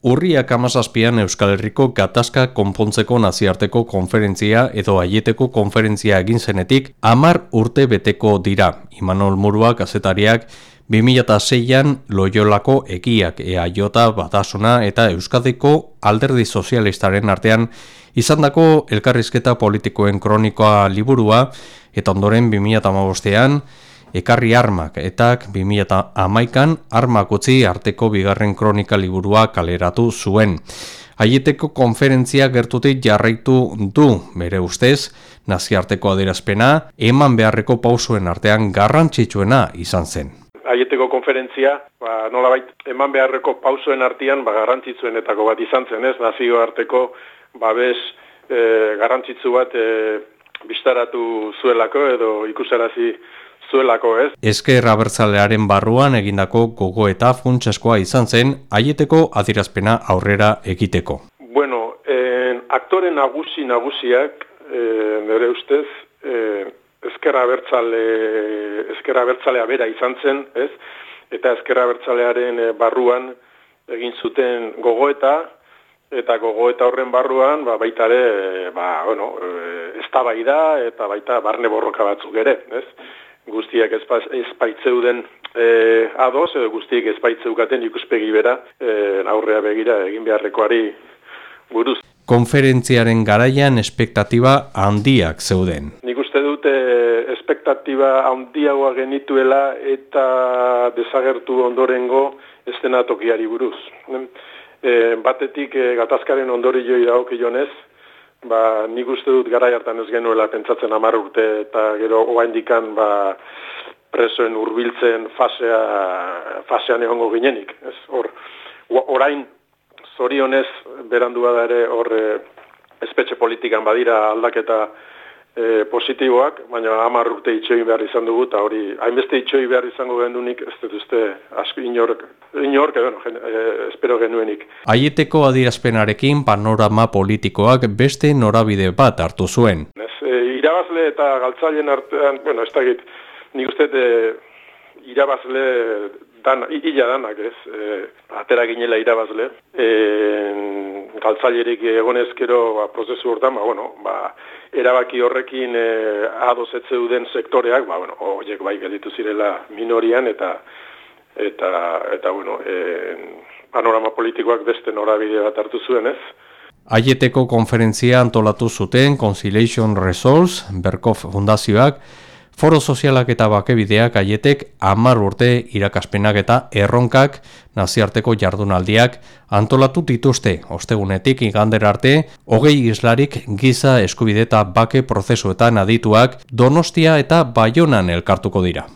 Urriak amazazpian Euskal Herriko gatazka konpontzeko naziarteko konferentzia edo aieteko konferentzia egin zenetik amar urte beteko dira. Imanol Murua gazetariak 2006an Loyolako egiak ea jota batasuna eta Euskadiko alderdi sozialistaren artean izandako elkarrizketa politikoen kronikoa liburua eta ondoren 2008an ekarri armak etak 2008an armak utzi arteko bigarren kronika liburua kaleratu zuen. Aieteko konferentzia gertutik jarraitu du, bere ustez, naziarteko adierazpena, eman beharreko pausuen artean garrantzitsuena izan zen. Aieteko konferentzia, ba, nolabait, eman beharreko pausuen artean ba, garrantzitsuenetako bat izan zen, ez, nazio arteko babes e, garrantzitsu bat e, bistaratu zuelako edo ikusarazi zuelako, ez? Ezker abertzalearen barruan egindako gogo eta funtseskoa izan zen aieteko adirazpena aurrera egiteko. Bueno, en, aktore nagusi nagusiak, eh, nire ustez, eh, ezker abertzale, ezker abertzalea bera izan zen, ez? Eta ezker abertzalearen eh, barruan egin zuten gogoeta, eta gogoeta horren barruan, ba, baita ere, eh, ba, bueno, eh, ez da eta baita barne borroka batzuk ere, ez? Guztiak ezpaitzeuden e, ados, edo guztiak ezpaitzeukaten ikuspegi bera, e, aurrea begira egin beharrekoari buruz. Konferentziaren garaian espektatiba handiak zeuden. Nik uste dute espektatiba handiagoa genituela eta desagertu ondorengo estenatokiari buruz. E, batetik e, gatazkaren ondori joi dauk ba, nik uste dut gara hartan ez genuela pentsatzen amar urte eta gero oaindikan ba, presoen hurbiltzen fasea, fasean egongo ginenik. Ez, hor, orain zorionez berandua da ere hor eh, espetxe politikan badira aldaketa e, positiboak, baina hamar urte itxoi behar izan dugu, eta hori, hainbeste itxoi behar izango gendunik, ez dut uste, asko inork, inork, edo, e, espero genuenik. Aieteko adirazpenarekin panorama politikoak beste norabide bat hartu zuen. Ez, e, irabazle eta galtzailen artean, bueno, ez da git, nik uste, e, irabazle dan, ila danak ez, e, atera ginela irabazle, e, galtzailerik egonezkero ba, prozesu hortan, ba, bueno, ba, erabaki horrekin e, adozetzeuden sektoreak, ba, bueno, horiek bai gelditu zirela minorian, eta, eta, eta bueno, e, panorama politikoak beste norabide bat hartu zuen ez. Aieteko konferentzia antolatu zuten Conciliation Resource, Berkof Fundazioak, Foro sozialak eta bakebideak aietek amar urte irakaspenak eta erronkak naziarteko jardunaldiak antolatu dituzte ostegunetik igander arte hogei islarik giza eskubide eta bake prozesuetan adituak donostia eta baionan elkartuko dira.